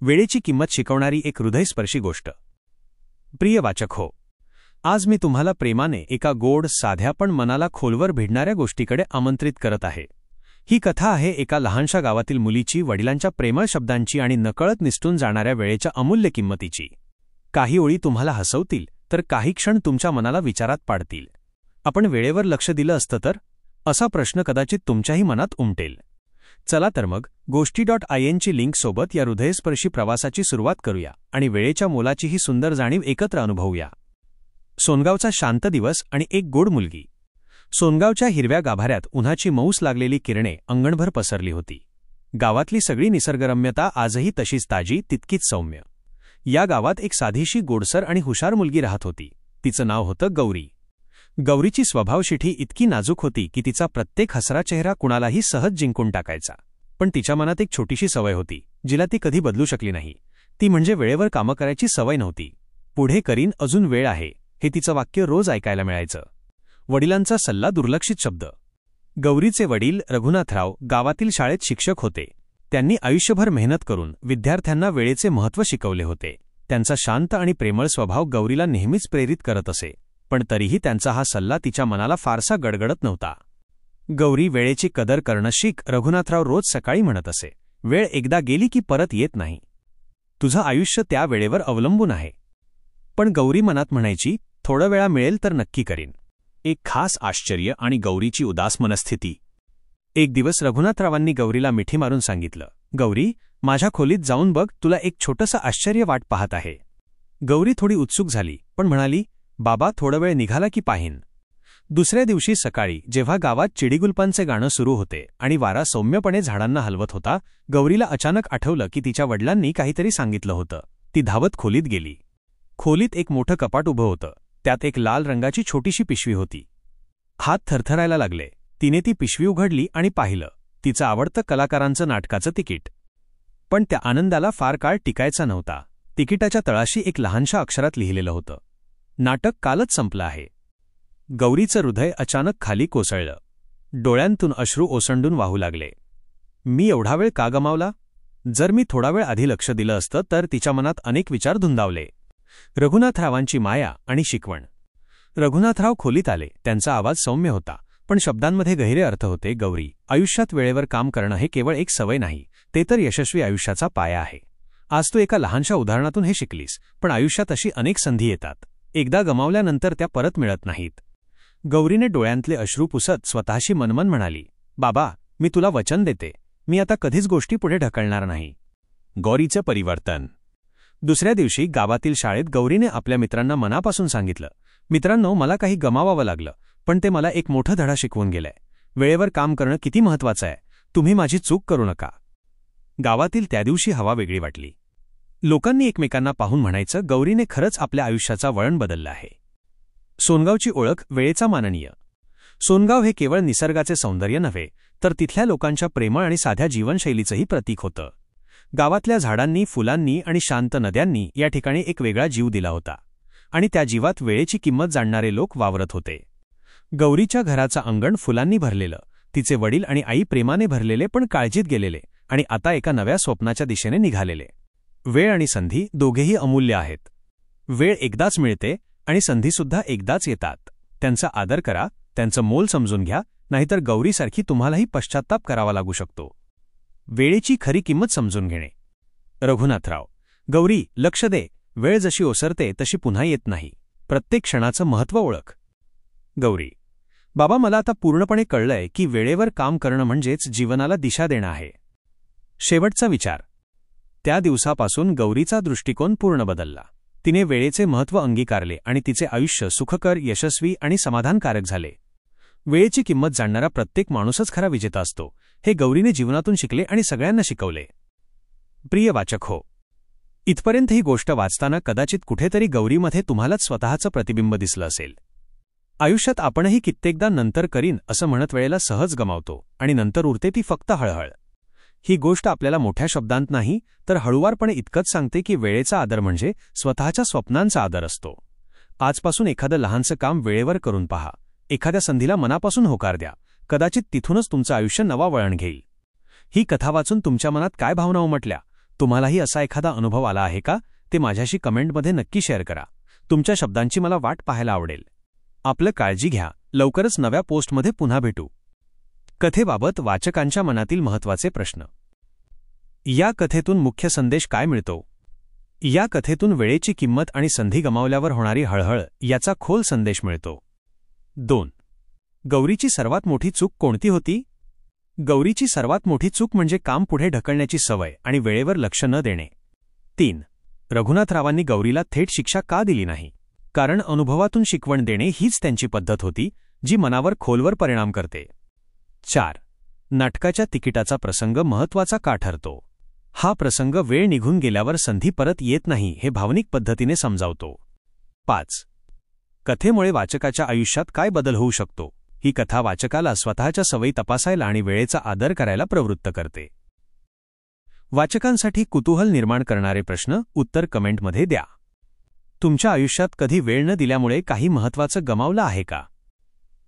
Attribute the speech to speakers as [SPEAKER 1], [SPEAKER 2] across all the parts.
[SPEAKER 1] वेळेची किंमत शिकवणारी एक हृदयस्पर्शी गोष्ट. प्रिय वाचक हो आज मी तुम्हाला प्रेमाने एका गोड साध्या पण मनाला खोलवर भिडणाऱ्या गोष्टीकडे आमंत्रित करत आहे. ही कथा आहे एका लहानशा गावातील मुलीची वडिलांच्या प्रेमळ शब्दांची आणि नकळत निसटून जाणाऱ्या वेळेच्या अमूल्य किंमतीची. काही ओळी तुम्हाला हसवतील तर काही क्षण तुमच्या मनाला विचारात पाडतील. आपण वेळेवर लक्ष दिलं असतं तर? असा प्रश्न कदाचित तुमच्याही मनात उमटेल. चला तर मग गोष्टी डॉट आय एनची लिंकसोबत या हृदयस्पर्शी प्रवासाची सुरुवात करूया आणि वेळेच्या मोलाची ही सुंदर जाणीव एकत्र अनुभवूया. सोनगावचा शांत दिवस आणि एक गोड मुलगी. सोनगावच्या हिरव्या गाभाऱ्यात उन्हाची मऊस लागलेली किरणे अंगणभर पसरली होती. गावातली सगळी निसर्गरम्यता आजही तशीच ताजी तितकीच सौम्य. या गावात एक साधीशी गोडसर आणि हुशार मुलगी राहत होती. तिचं नाव होतं गौरी. गौरीची स्वभावशिठी इतकी नाजूक होती की तिचा प्रत्येक हसरा चेहरा कुणालाही सहज जिंकून टाकायचा. पण तिच्या मनात एक छोटीशी सवय होती जिला ती कधी बदलू शकली नाही. ती म्हणजे वेळेवर कामं करायची सवय नव्हती. पुढे करीन अजून वेळ आहे हे तिचं वाक्य रोज ऐकायला मिळायचं. वडिलांचा सल्ला दुर्लक्षित शब्द. गौरीचे वडील रघुनाथराव गावातील शाळेत शिक्षक होते. त्यांनी आयुष्यभर मेहनत करून विद्यार्थ्यांना वेळेचे महत्त्व शिकवले होते. त्यांचा शांत आणि प्रेमळ स्वभाव गौरीला नेहमीच प्रेरित करत असे. पण तरीही त्यांचा हा सल्ला तिच्या मनाला फारसा गडगडत नव्हता. गौरी वेळेची कदर करणं शिक रघुनाथराव रोज सकाळी म्हणत असे. वेळ एकदा गेली की परत येत नाही. तुझं आयुष्य त्या वेळेवर अवलंबून आहे. पण गौरी मनात म्हणायची थोडं वेळा मिळेल तर नक्की करीन. एक खास आश्चर्य आणि गौरीची उदास मनस्थिती. एक दिवस रघुनाथरावांनी गौरीला मिठी मारून सांगितलं गौरी माझ्या खोलीत जाऊन बघ तुला एक छोटंसं आश्चर्य वाट पाहत आहे. गौरी थोडी उत्सुक झाली पण म्हणाली बाबा थोडं वेळ निघाला की पाहीन. दुसऱ्या दिवशी सकाळी जेव्हा गावात चिडीगुलपांचे गाणं सुरू होते आणि वारा सौम्यपणे झाडांना हलवत होता गौरीला अचानक आठवलं की तिच्या वडिलांनी काहीतरी सांगितलं होतं. ती धावत खोलीत गेली. खोलीत एक मोठं कपाट उभं होतं. त्यात एक लाल रंगाची छोटीशी पिशवी होती. हात थरथरायला लागले. तिने ती पिशवी उघडली आणि पाहिलं. तिचं आवडतं कलाकारांचं नाटकाचं तिकीट. पण त्या आनंदाला फार काळ टिकायचा नव्हता. तिकिटाच्या तळाशी एक लहानशा अक्षरात लिहिलेलं होतं. नाटक कालच संपलं आहे. गौरीचं हृदय अचानक खाली कोसळलं. डोळ्यांतून अश्रू ओसंडून वाहू लागले. मी एवढा वेळ का गमावला? जर मी थोडा वेळ आधी लक्ष दिलं असतं तर तिच्या मनात अनेक विचार धुंदावले. रघुनाथरावांची माया आणि शिकवण. रघुनाथराव खोलीत आले. त्यांचा आवाज सौम्य होता पण शब्दांमध्ये गहिरे अर्थ होते. गौरी आयुष्यात वेळेवर काम करणं हे केवळ एक सवय नाही ते तर यशस्वी आयुष्याचा पाया आहे. आज तू एका लहानशा उदाहरणातून हे शिकलीस पण आयुष्यात अशी अनेक संधी येतात. एकदा गमावल्यानंतर त्या परत मिळत नाहीत. गौरीने डोळ्यांतले अश्रू पुसत स्वतःशी मनमन म्हणाली बाबा मी तुला वचन देते. मी आता कधीच गोष्टी पुढे ढकलणार नाही. गौरीचं परिवर्तन. दुसऱ्या दिवशी गावातील शाळेत गौरीने आपल्या मित्रांना मनापासून सांगितलं मित्रांनो मला काही गमावावं लागलं पण ते मला एक मोठं धडा शिकवून गेलंय वेळेवर काम करणं किती महत्वाचं आहे. तुम्ही माझी चूक करू नका. गावातील त्या दिवशी हवा वेगळी वाटली. लोकांनी एकमेकांना पाहून म्हणायचं गौरीने खरंच आपल्या आयुष्याचा वळण बदललं आहे. सोनगावची ओळख वेळेचा माननीय. सोनगाव हे केवळ निसर्गाचे सौंदर्य नव्हे तर तिथल्या लोकांच्या प्रेमळ आणि साध्या जीवनशैलीचंही प्रतीक होतं. गावातल्या झाडांनी फुलांनी आणि शांत नद्यांनी या ठिकाणी एक वेगळा जीव दिला होता आणि त्या जीवात वेळेची किंमत जाणणारे लोक वावरत होते. गौरीच्या घराचं अंगण फुलांनी भरलेलं तिचे वडील आणि आई प्रेमाने भरलेले पण काळजीत गेलेले आणि आता एका नव्या स्वप्नाच्या दिशेने निघालेले. वेळ आणि संधी दोघेही अमूल्य आहेत. वेळ एकदाच मिळते आणि संधीसुद्धा एकदाच येतात. त्यांचा आदर करा त्यांचं मोल समजून घ्या नाहीतर गौरीसारखी तुम्हालाही पश्चात्ताप करावा लागू शकतो. वेळेची खरी किंमत समजून घेणे. रघुनाथराव गौरी लक्ष दे वेळ जशी ओसरते तशी पुन्हा येत नाही. प्रत्येक क्षणाचं महत्त्व ओळख. गौरी बाबा मला आता पूर्णपणे कळलंय की वेळेवर काम करणं म्हणजेच जीवनाला दिशा देणं आहे. शेवटचा विचार. त्या दिवसापासून गौरीचा दृष्टिकोन पूर्ण बदलला. तिने वेळेचे महत्त्व अंगीकारले आणि तिचे आयुष्य सुखकर यशस्वी आणि समाधानकारक झाले. वेळेची किंमत जाणणारा प्रत्येक माणूसच खरा विजेता असतो हे गौरीने जीवनातून शिकले आणि सगळ्यांना शिकवले. प्रिय वाचक हो इथपर्यंत ही गोष्ट वाचताना कदाचित कुठेतरी गौरीमध्ये तुम्हालाच स्वतःचं प्रतिबिंब दिसलं असेल. आयुष्यात आपणही कित्येकदा नंतर करीन असं म्हणत वेळेला सहज गमावतो आणि नंतर उरते ती फक्त हळहळ. ही गोष्ट आपल्याला मोठ्या शब्दांत नाही तर हळुवारपणे इतकंच सांगते की वेळेचा आदर म्हणजे स्वतःच्या स्वप्नांचा आदर असतो. आजपासून एखादं लहानसं काम वेळेवर करून पहा. एखाद्या संधीला मनापासून होकार द्या. कदाचित तिथूनच तुमचं आयुष्य नवा वळण घेईल. ही कथा वाचून तुमच्या मनात काय भावना उमटल्या? तुम्हालाही असा एखादा अनुभव आला आहे का? ते माझ्याशी कमेंटमध्ये नक्की शेअर करा. तुमच्या शब्दांची मला वाट पाहायला आवडेल. आपलं काळजी घ्या. लवकरच नव्या पोस्टमध्ये पुन्हा भेटू. कथेबाबत वाचकांच्या मनातील महत्त्वाचे प्रश्न. या कथेतून मुख्य संदेश काय मिळतो? या कथेतून वेळेची किंमत आणि संधी गमावल्यावर होणारी हळहळ याचा खोल संदेश मिळतो. दोन. गौरीची सर्वात मोठी चूक कोणती होती? गौरीची सर्वात मोठी चूक म्हणजे काम पुढे ढकलण्याची सवय आणि वेळेवर लक्ष न देणे. तीन. रघुनाथरावांनी गौरीला थेट शिक्षा का दिली नाही? कारण अनुभवातून शिकवण देणे हीच त्यांची पद्धत होती जी मनावर खोलवर परिणाम करते. चार. नाटकाच्या तिकिटाचा प्रसंग महत्त्वाचा का ठरतो? हा प्रसंग वेळ निघून गेल्यावर संधी परत येत नाही हे भावनिक पद्धतीने समजावतो. पाच. कथेमुळे वाचकाच्या आयुष्यात काय बदल होऊ शकतो? ही कथा वाचकाला स्वतःच्या सवयी तपासायला आणि वेळेचा आदर करायला प्रवृत्त करते. वाचकांसाठी कुतूहल निर्माण करणारे प्रश्न उत्तर कमेंटमध्ये द्या. तुमच्या आयुष्यात कधी वेळ न दिल्यामुळे काही महत्वाचं गमावलं आहे का?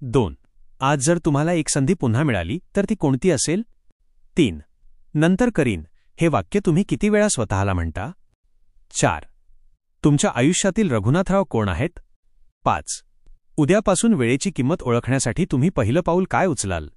[SPEAKER 1] दोन. आज जर तुम्हाला एक संधी पुन्हा मिळाली तर ती कोणती असेल? तीन. नंतर करीन. हे वाक्य तुम्ही किती वेळा स्वतःला म्हणता? चार. तुमच्या आयुष्यातील रघुनाथराव कोण आहेत? पाच. उद्यापासून वेळेची किंमत ओळखण्यासाठी तुम्ही पहिलं पाऊल काय उचलाल?